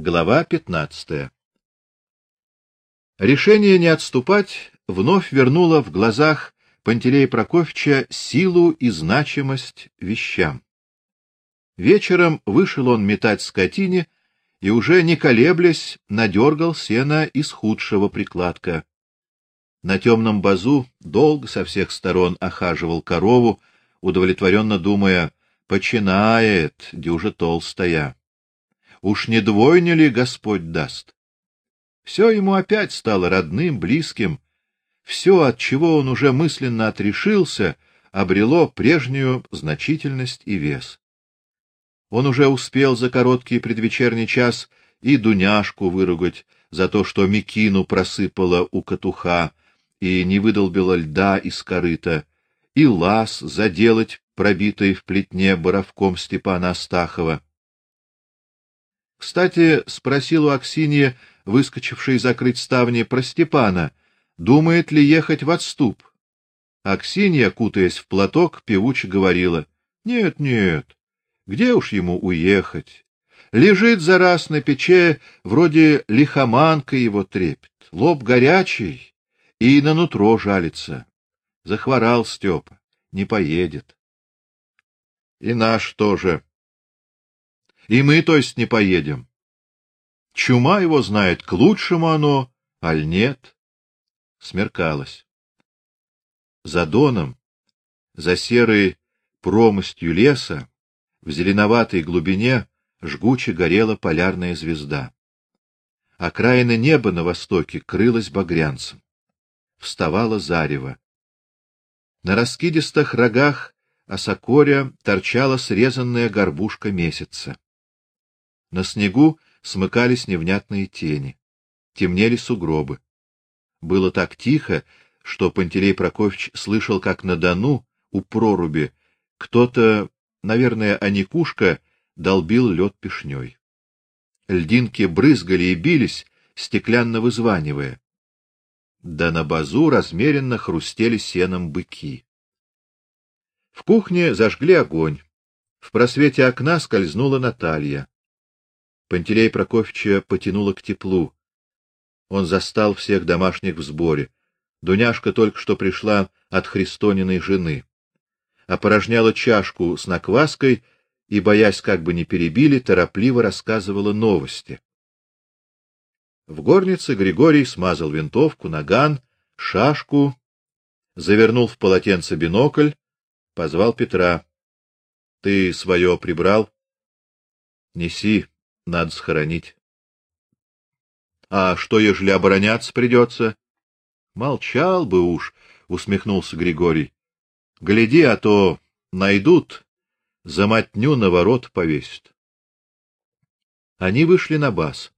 Глава 15. Решение не отступать вновь вернуло в глазах Пантелея Прокофьевича силу и значимость вещам. Вечером вышел он метать скотине и уже не колеблясь надергал сено из худшего прикладка. На темном базу долго со всех сторон охаживал корову, удовлетворенно думая: починает, дюжа толстая уж не двойня ли Господь даст? Все ему опять стало родным, близким. Все, от чего он уже мысленно отрешился, обрело прежнюю значительность и вес. Он уже успел за короткий предвечерний час и Дуняшку выругать за то, что Микину просыпала у катуха и не выдолбила льда из корыта, и лаз заделать пробитой в плетне боровком Степана Астахова. Кстати, спросил у Аксиньи, выскочившей закрыть ставни, про Степана, думает ли ехать в отступ. Аксинья, кутаясь в платок, певуче говорила: "Нет, нет. Где уж ему уехать? Лежит за раз на пече, вроде лихоманка его трепет, лоб горячий и на нутро жалится. Захворал Степа, не поедет. И наш тоже и мы, то есть, не поедем. Чума его знает, к лучшему оно, аль нет. Смеркалось. За доном, за серой промостью леса, в зеленоватой глубине жгуче горела полярная звезда. Окраина неба на востоке крылась багрянцем. Вставало зарево. На раскидистых рогах осокоря торчала срезанная горбушка месяца. На снегу смыкались невнятные тени, темнели сугробы. Было так тихо, что Пантелей Прокофьевич слышал, как на Дону у проруби кто-то, наверное, Аникушка, долбил лед пешней. Льдинки брызгали и бились, стеклянно вызванивая. Да на базу размеренно хрустели сеном быки. В кухне зажгли огонь. В просвете окна скользнула Наталья. Пантелей Прокофьевича потянуло к теплу. Он застал всех домашних в сборе. Дуняшка только что пришла от Христониной жены. Опорожняла чашку с накваской и, боясь, как бы не перебили, торопливо рассказывала новости. В горнице Григорий смазал винтовку, наган, шашку, завернул в полотенце бинокль, позвал Петра. Ты свое прибрал? Неси, надо схоронить. А что, ежели обороняться придется? Молчал бы уж, усмехнулся Григорий. Гляди, а то найдут, замотню на ворот повесят. Они вышли на бас.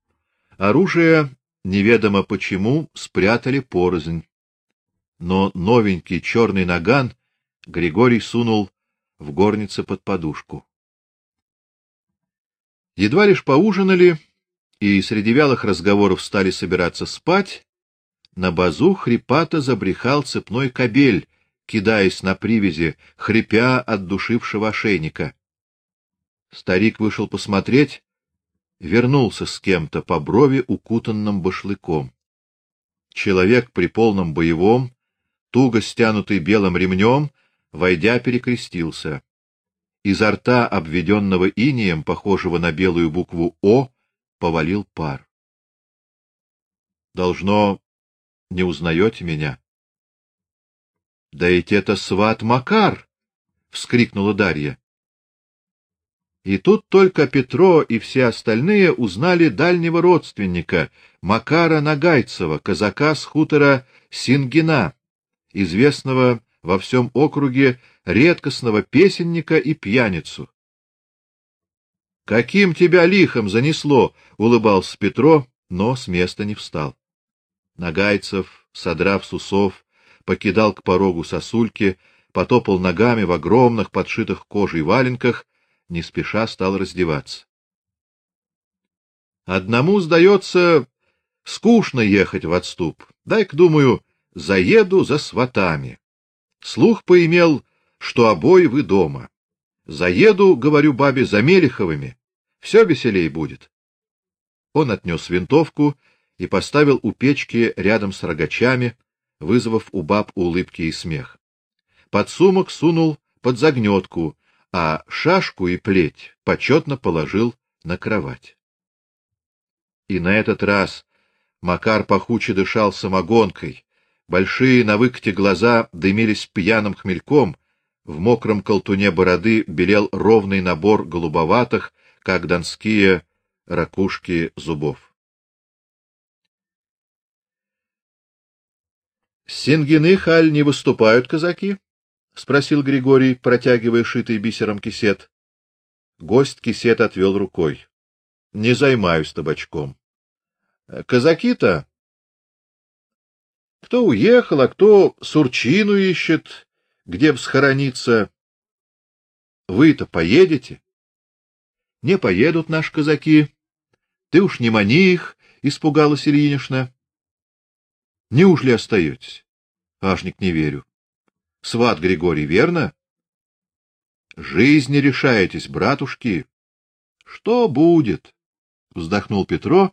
Оружие, неведомо почему, спрятали порознь. Но новенький черный наган Григорий сунул в горнице под подушку. Едва лишь поужинали и среди вялых разговоров стали собираться спать, на базу хрипато забрехал цепной кобель, кидаясь на привязи, хрипя от душившего ошейника. Старик вышел посмотреть, вернулся с кем-то по брови укутанным башлыком. Человек при полном боевом, туго стянутый белым ремнем, войдя, перекрестился. Изо рта, обведенного инеем, похожего на белую букву О, повалил пар. Должно не узнаете меня? Да ведь это сват Макар, вскрикнула Дарья. И тут только Петро и все остальные узнали дальнего родственника Макара Нагайцева, казака с хутора Сингина, известного во всем округе редкостного песенника и пьяницу. Каким тебя лихом занесло, улыбался Петро, но с места не встал. Нагайцев, содрав с усов, покидал к порогу сосульки, потопал ногами в огромных подшитых кожей валенках, не спеша стал раздеваться. Одному сдается скучно ехать в отступ. Дай-ка, думаю, заеду за сватами. Слух поимел, что обои вы дома. Заеду, говорю бабе, за Мелиховыми. Все веселей будет. Он отнес винтовку и поставил у печки рядом с рогачами, вызвав у баб улыбки и смех. Под сумок сунул под загнетку, а шашку и плеть почетно положил на кровать. И на этот раз Макар пахуче дышал самогонкой, большие на выкате глаза дымились пьяным хмельком, в мокром колтуне бороды белел ровный набор голубоватых, как донские ракушки зубов. Сингины халь не выступают казаки? спросил Григорий, протягивая шитый бисером кисет. Гость кисет отвел рукой. Не займаюсь табачком. Казаки-то кто уехал, а кто сурчину ищет, где б схорониться. Вы-то поедете? Не поедут наши казаки. Ты уж не мани их, испугалась Ильинична. Неужели остаетесь? Ашник не верю. Сват Григорий, верно? Жизни решаетесь, братушки. Что будет? вздохнул Петро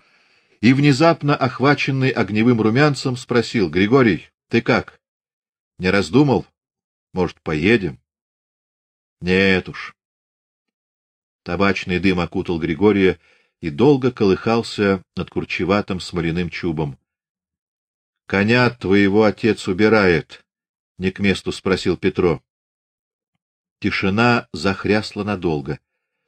и внезапно охваченный огневым румянцем спросил: "Григорий, ты как? Не раздумал? Может, поедем?" "Нет уж". Табачный дым окутал Григория и долго колыхался над курчеватым смоляным чубом. Коня твоего отец убирает, не к месту спросил Петро. Тишина захрясла надолго.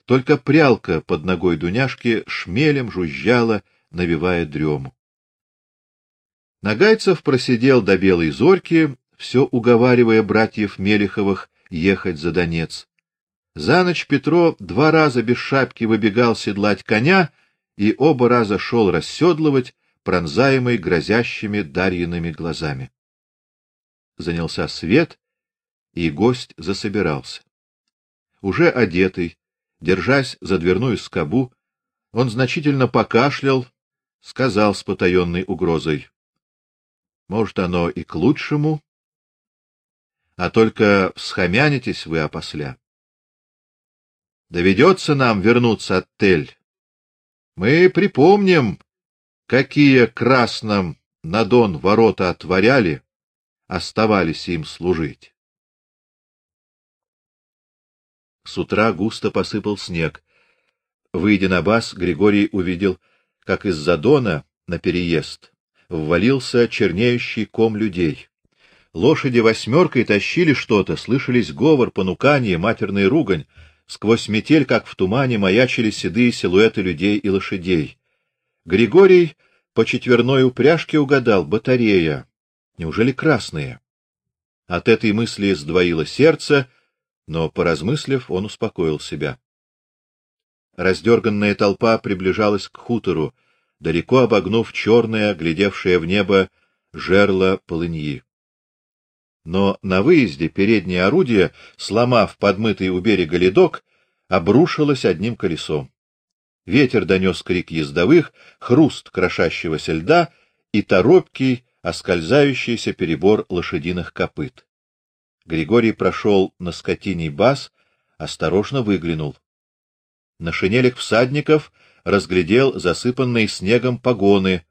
Только прялка под ногой Дуняшки шмелем жужжала, навевая дрему. Нагайцев просидел до белой зорьки, все уговаривая братьев Мелиховых ехать за Донец. За ночь Петро два раза без шапки выбегал седлать коня и оба раза шел расседлывать, пронзаемый грозящими Дарьиными глазами. Занялся свет, и гость засобирался. Уже одетый, держась за дверную скобу, он значительно покашлял, сказал с потаенной угрозой: "Может, оно и к лучшему, а только схомянитесь вы опосля. Доведется нам вернуться от Тель. Мы припомним, какие красным на Дон ворота отворяли, оставались им служить. С утра густо посыпал снег. Выйдя на бас, Григорий увидел, как из-за Дона на переезд ввалился чернеющий ком людей. Лошади восьмеркой тащили что-то, слышались говор, понукание, матерная ругань. Сквозь метель, как в тумане, маячили седые силуэты людей и лошадей. Григорий по четверной упряжке угадал батарея. Неужели красные? От этой мысли сдвоило сердце, но поразмыслив, он успокоил себя. Раздерганная толпа приближалась к хутору, далеко обогнув черное, глядевшее в небо жерло полыньи. Но на выезде переднее орудие, сломав подмытый у берега ледок, обрушилось одним колесом. Ветер донес крик ездовых, хруст крошащегося льда и торопкий, оскользающийся перебор лошадиных копыт. Григорий прошел на скотиний баз, осторожно выглянул. На шинелях всадников разглядел засыпанные снегом погоны,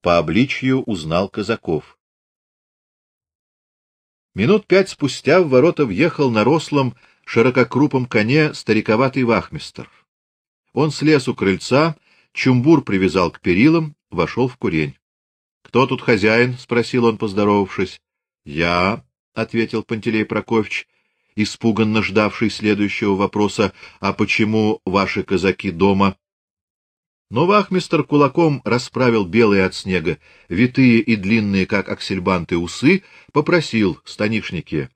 по обличью узнал казаков. Минут пять спустя в ворота въехал на рослом, ширококрупом коне стариковатый вахмистр. Он слез у крыльца, чумбур привязал к перилам, вошел в курень. Кто тут хозяин? спросил он, поздоровавшись. Я, ответил Пантелей Прокофьевич, испуганно ждавший следующего вопроса: а почему ваши казаки дома? Но вахмистр кулаком расправил белые от снега, витые и длинные, как аксельбанты, усы, попросил станишники: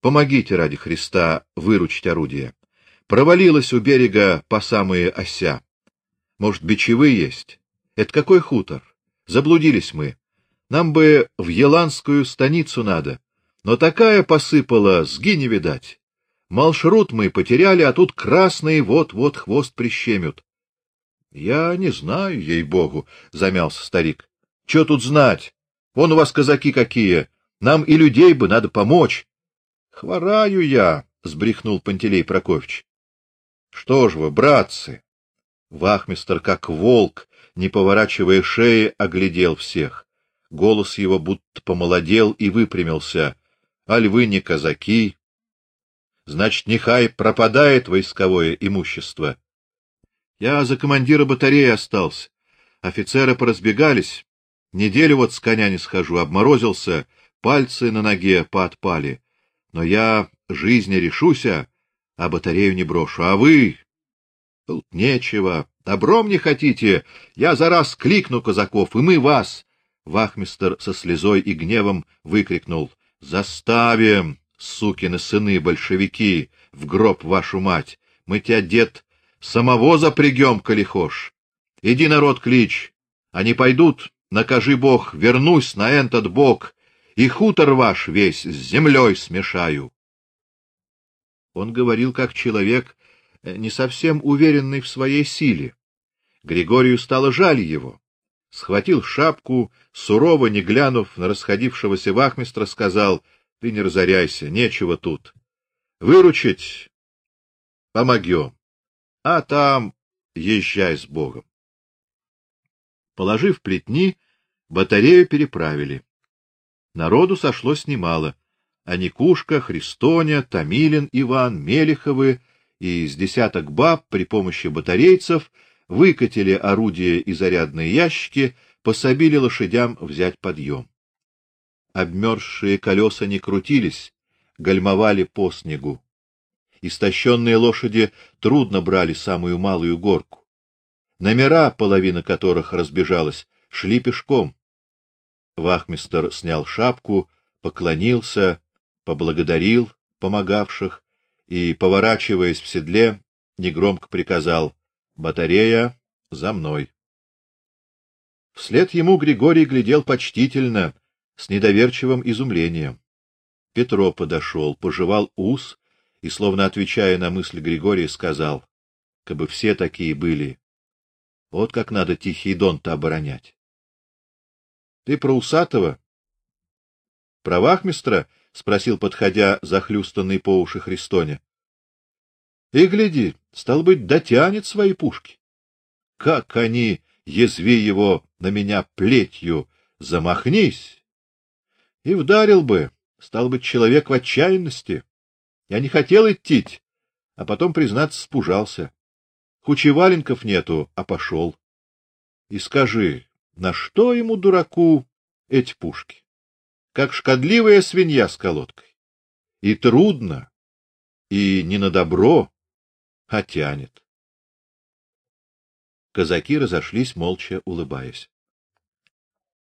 "Помогите ради Христа выручить орудие провалилась у берега по самые ося. Может, бичевы есть? Это какой хутор? Заблудились мы. Нам бы в Еланскую станицу надо. Но такая посыпала, сги не видать. Маршрут мы потеряли, а тут красные вот-вот хвост прищемят. Я не знаю, ей-богу, замялся старик. Что тут знать? Вон у вас казаки какие. Нам и людей бы надо помочь. Хвораю я, сбрехнул Пантелей Прокофьевич. Что ж вы, братцы, Вахмистр, как волк, не поворачивая шеи, оглядел всех. Голос его будто помолодел и выпрямился. Аль вы не казаки? Значит, нехай пропадает войсковое имущество. Я за командира батареи остался. Офицеры поразбегались. Неделю вот с коня не схожу, обморозился, пальцы на ноге поотпали. Но я жизни решуся, а батарею не брошу. А вы Тут нечего. Добром не хотите? Я за раз кликну казаков, и мы вас. Вахмистр со слезой и гневом выкрикнул: "Заставим, сукины сыны большевики, в гроб вашу мать. Мы тебя дед самого запрягем, коли. Иди народ клич. Они пойдут, накажи Бог, вернусь на этот бок, и хутор ваш весь с землей смешаю". Он говорил как человек, не совсем уверенный в своей силе. Григорию стало жаль его. Схватил шапку, сурово не глянув на расходившегося вахмистра, сказал: "Ты не разоряйся, нечего тут. Выручить помогем. А там езжай с Богом". Положив плетни, батарею переправили. Народу сошлось немало: Аникушка, Христоня, Томилин, Иван, Мелиховы и с десяток баб при помощи батарейцев выкатили орудия и зарядные ящики, пособили лошадям взять подъем. Обмерзшие колеса не крутились, гальмовали по снегу. Истощенные лошади трудно брали самую малую горку. Номера, половина которых разбежалась, шли пешком. Вахмистр снял шапку, поклонился, поблагодарил помогавших и, поворачиваясь в седле, негромко приказал: "Батарея за мной". Вслед ему Григорий глядел почтительно, с недоверчивым изумлением. Петро подошел, пожевал ус и, словно отвечая на мысль Григория, сказал: "Кабы все такие были, вот как надо Тихий Дон-то оборонять". Ты про усатого? Про вахмистра? спросил, подходя захлюстанный по уши Христоня. И гляди, стал быть, дотянет свои пушки. Как они, язви его на меня плетью, замахнись. И вдарил бы, стал быть, человек в отчаянности. Я не хотел идти, а потом, признаться, спужался. Хучеваленков нету, а пошел. И скажи, на что ему дураку эти пушки? как шкодливая свинья с колодкой. И трудно, и не на добро, а тянет. Казаки разошлись молча улыбаясь.